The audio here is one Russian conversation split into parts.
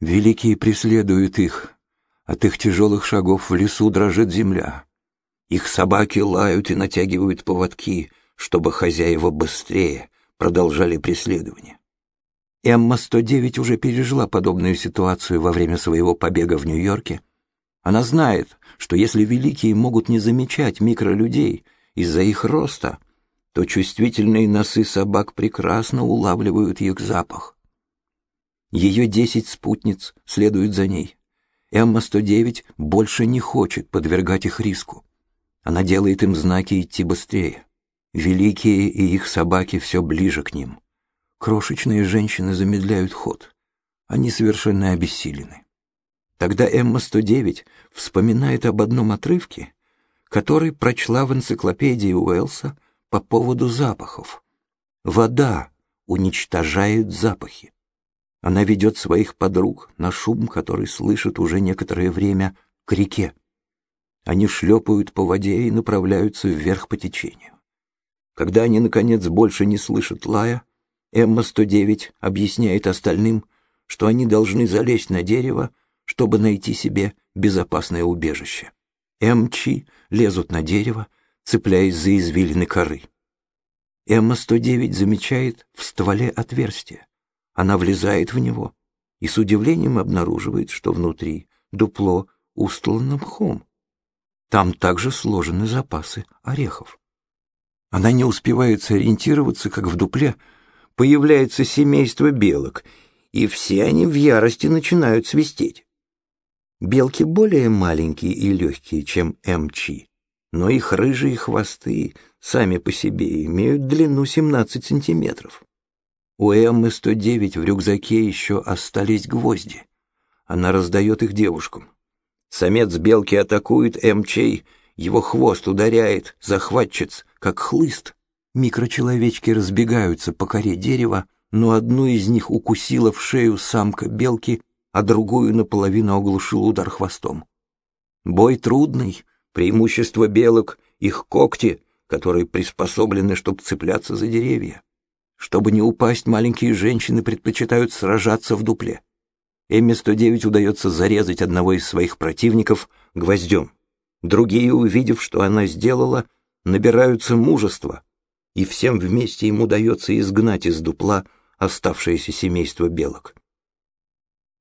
Великие преследуют их. От их тяжелых шагов в лесу дрожит земля. Их собаки лают и натягивают поводки, чтобы хозяева быстрее продолжали преследование. Эмма-109 уже пережила подобную ситуацию во время своего побега в Нью-Йорке. Она знает, что если великие могут не замечать микролюдей из-за их роста, то чувствительные носы собак прекрасно улавливают их запах. Ее десять спутниц следуют за ней. Эмма-109 больше не хочет подвергать их риску. Она делает им знаки идти быстрее. Великие и их собаки все ближе к ним. Крошечные женщины замедляют ход. Они совершенно обессилены. Тогда Эмма-109 вспоминает об одном отрывке, который прочла в энциклопедии Уэллса по поводу запахов. Вода уничтожает запахи. Она ведет своих подруг на шум, который слышит уже некоторое время, к реке. Они шлепают по воде и направляются вверх по течению. Когда они, наконец, больше не слышат лая, Эмма-109 объясняет остальным, что они должны залезть на дерево, чтобы найти себе безопасное убежище. МЧ лезут на дерево, цепляясь за извилины коры. Эмма-109 замечает в стволе отверстие. Она влезает в него и с удивлением обнаруживает, что внутри дупло устлано мхом. Там также сложены запасы орехов. Она не успевает сориентироваться, как в дупле появляется семейство белок, и все они в ярости начинают свистеть. Белки более маленькие и легкие, чем МЧ, но их рыжие хвосты сами по себе имеют длину 17 сантиметров. У Эммы-109 в рюкзаке еще остались гвозди. Она раздает их девушкам. Самец белки атакует МЧ, его хвост ударяет захватчиц, как хлыст. Микрочеловечки разбегаются по коре дерева, но одну из них укусила в шею самка белки, а другую наполовину оглушил удар хвостом. Бой трудный, преимущество белок — их когти, которые приспособлены, чтобы цепляться за деревья. Чтобы не упасть, маленькие женщины предпочитают сражаться в дупле. Эмме-109 удается зарезать одного из своих противников гвоздем. Другие, увидев, что она сделала, набираются мужества, и всем вместе им удается изгнать из дупла оставшееся семейство белок.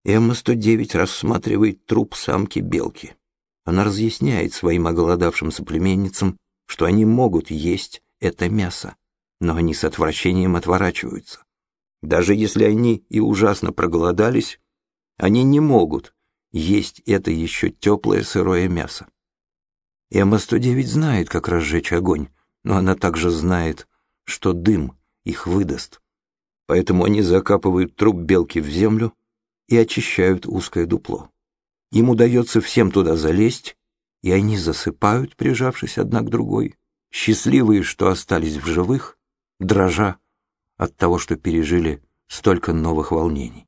Эмма-109 рассматривает труп самки белки. Она разъясняет своим оголодавшим соплеменницам, что они могут есть это мясо, но они с отвращением отворачиваются. Даже если они и ужасно проголодались, они не могут есть это еще теплое сырое мясо. Эмма-109 знает, как разжечь огонь, но она также знает, что дым их выдаст. Поэтому они закапывают труп белки в землю и очищают узкое дупло. Им удается всем туда залезть, и они засыпают, прижавшись одна к другой, счастливые, что остались в живых, дрожа от того, что пережили столько новых волнений.